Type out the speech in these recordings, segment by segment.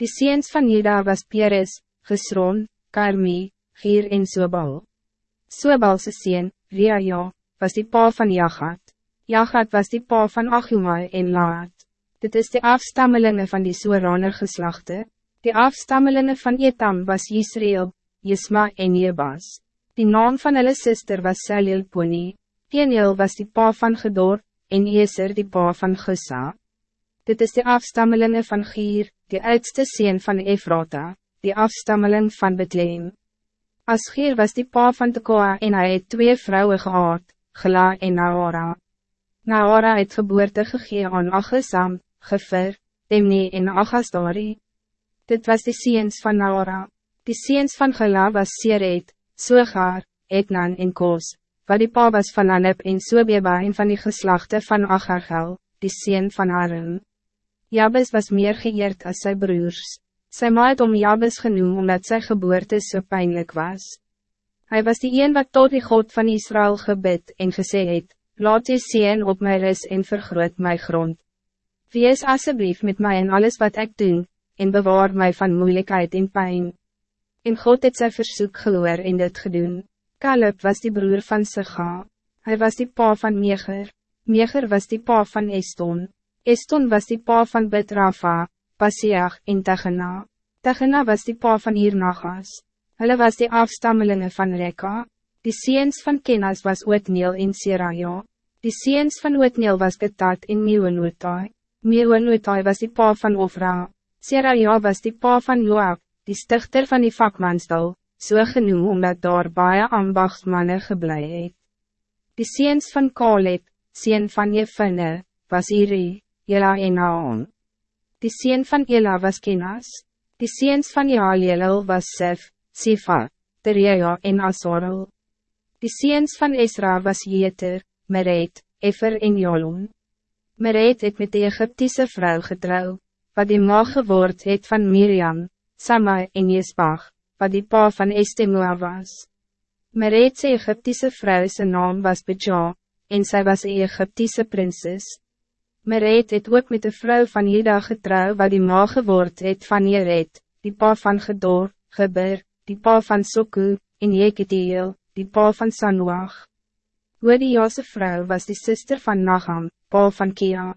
Die seens van Juda was Peres, Gesron, Karmi, Gier en Sobal. Sobalse seen, Reaja, was die pa van Jagat. Jagat was die pa van Achumai en Laat. Dit is de afstammelingen van die Soeraner geslachten. De afstammelingen van Etam was Israël, Jisma en Jebas. Die naam van hulle sister was Salil Pony. Peniel was die pa van Gedor, en Eser die pa van Gusa. Dit is de afstammelingen van Gier, de oudste sien van Efrata, die afstammeling van Bethlehem. Asgeer was die pa van Tekoa en hij het twee vrouwen gehad, Gela en Naora. Naora het geboorte gegee aan Agesam, Gefer, Temni en Agastari. Dit was de seens van Naora. Die seens van Gela was Seret, Sogar, Etnan en Kos, wat die pa was van Anep en Sobeba en van die geslachten van Agargel, die seen van Aaron. Jabes was meer geëerd als zijn broers. Sy ma het om Jabes genoem omdat sy geboorte so pijnlijk was. Hij was die een wat tot die God van Israël gebid en gesê het, laat je zien op mij ris en vergroot my grond. Wees alsjeblieft met mij en alles wat ik doe, en bewaar mij van moeilijkheid en pijn. En God het sy versoek gehoor en dit gedoen. Caleb was die broer van Sega. Hij was die pa van Meger. Meger was die pa van Eston. Eston was die pa van Betrafa, Pasiach en Tegena. Tegena was die pa van Hirnagas. Hulle was die afstammelingen van Reka. Die seens van Kenas was Ootneel en Seraja. Die seens van Ootneel was Betat en Meeuwenotai. Meeuwenotai was die pa van Ofra. Seraja was die pa van Joab, die stichter van die vakmansdal, so genoem omdat daar baie ambachtsmanne geblei het. Die seens van Kaleb, seen van Jefinne, was Iri, Jela en Naon. Die seen van Ela was Kenas. Die seens van Jaaljelel was Sef, Sifa, Terea en Asorel. Die seens van Esra was Jeter, Meret, Efer en Jolon. Meret het met de Egyptische vrouw getrouw, wat die ma geword het van Miriam, Sama en Jesbach, wat die pa van Estemua was. Meret sy Egyptische vrouw zijn naam was Beja, en zij was een Egyptische prinses. Meret het ook met de vrouw van Jeda getrouw wat die ma geword het van Jeret, die pa van Gedor, Geber, die pa van Soku, en Jeketiel, die pa van Sanuach. Hodiase vrouw was die zuster van Nagam, pa van Kia.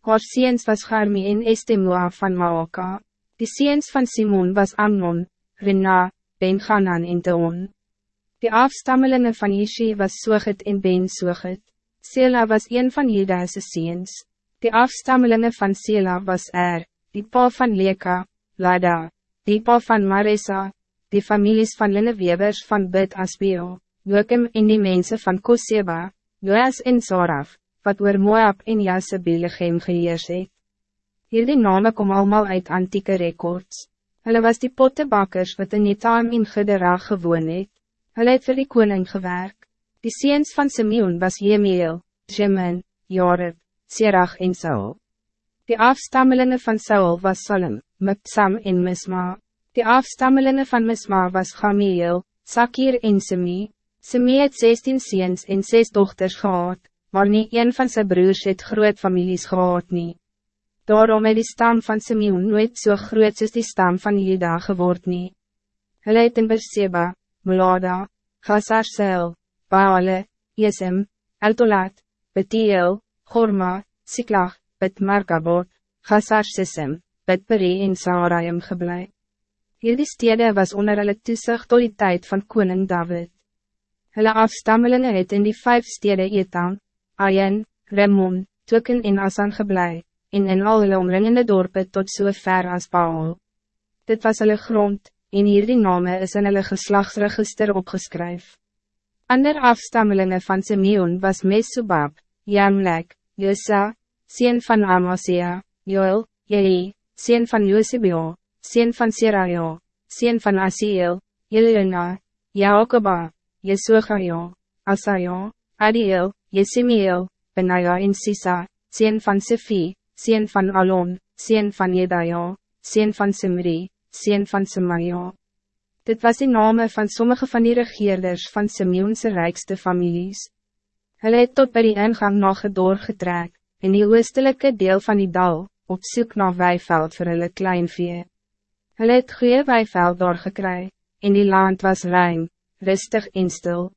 Haar seens was Garmi en Estemua van Maoka. Die seens van Simon was Amnon, Rina, Ben-Hanan en Teon. Die afstammelingen van Ishi was Soget en Ben-Soget. Sela was een van Juda's seens. Die afstammelingen van Sela was Er, die pa van Leka, Lada, die pa van Maresa, die families van Linnewebers van Bid Asbeo, Joachim en die mensen van Koseba, Joas en Saraf, wat oor Moab en Jasebelegem geheers het. Hierdie name kom allemaal uit antieke records. Hulle was die pottebakkers wat in Netam in Gedera gewoon het. Hulle het vir die koning gewerk. Die seens van Simeon was Jemeel, Jemen, Jareb, Serach en Saul. Die afstammelingen van Saul was Salem, Mipsam en Misma. Die afstammelingen van Misma was Gamiel, Sakir en Semi. Semi het 16 ziens en 6 dochters gehad, maar niet een van zijn broers het groot families gehad nie. Daarom het die stam van Simeon nooit zo so groot soos die stam van Juda geword nie. Hulle het in Berseba, Mulada, Gazarsel, Baale, Jesem, Eltolat, Betiel, Gorma, Siklag, Bet Markabot, Gazarsisem, Bet Peri en Saarayim gebleid. Hierdie stede was onder hulle toezicht tot die tijd van koning David. Hulle afstammelingen het in die vijf stede Etam, Ayen, Remon, Tuken en Asan geblei, en in al hulle omringende dorpen tot so ver as Baal. Dit was hulle grond, en hierdie name is in hulle geslachtsregister opgeskryf. Ander afstammelingen van Simeon was Mesubab, Jamlek, Josa, Sien van Amasia, Joel, Jehi, Sien van Josebio, Sien van Seraja, Sien van Asiel, Jelena, Jacoba, Jesugaja, Asaja, Adiel, Jesimiel, Benaya en Sisa, Sien van Sefi, Sien van Alon, Sien van Jedaja, Sien van Simri, Sien van Semaja. Dit was de name van sommige van die regeerders van Simeonse rijkste families. Hulle het tot by die ingang na gedoor getrek, in die oostelike deel van die dal, op soek na weiveld vir hulle kleinvee. Hulle het goeie weiveld doorgekry, en die land was ruim, rustig en stil.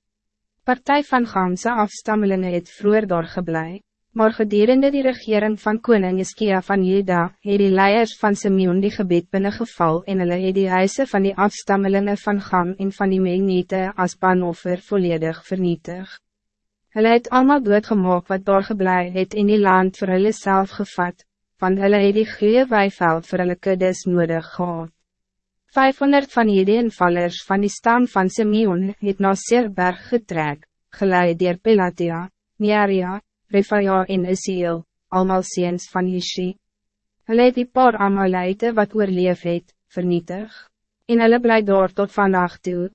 Partij van ganse afstammelingen het vroeger doorgeblij, maar gedurende die regering van koning Iskia van Juda, het die leiers van Simeon die gebied binnengeval en hulle het die huise van die afstammelingen van Gam en van die Menite as banoffer volledig vernietig. Hulle het allemaal doodgemaak wat doorgeblij het in die land voor hulle self gevat, want hulle het die goeie weiveld vir hulle kuddes nodig gehad. 500 van die invallers van die stam van Simeon het na Seerberg getrek, geleid dier Pilatia, Nearia, Refaia en Isiel, allemaal seens van Ishi. Hulle het die paar Amalite wat oorleef het, vernietig, en hulle bly daar tot vandaag toe.